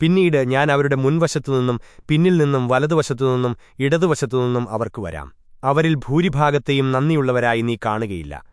പിന്നീട് ഞാൻ അവരുടെ മുൻവശത്തുനിന്നും പിന്നിൽ നിന്നും വലതുവശത്തുനിന്നും ഇടതുവശത്തുനിന്നും അവർക്ക് വരാം. അവരിൽ ഭൂരിഭാഗത്തെയും നന്ദിയുള്ളവരായി നീ കാണുകയില്ല.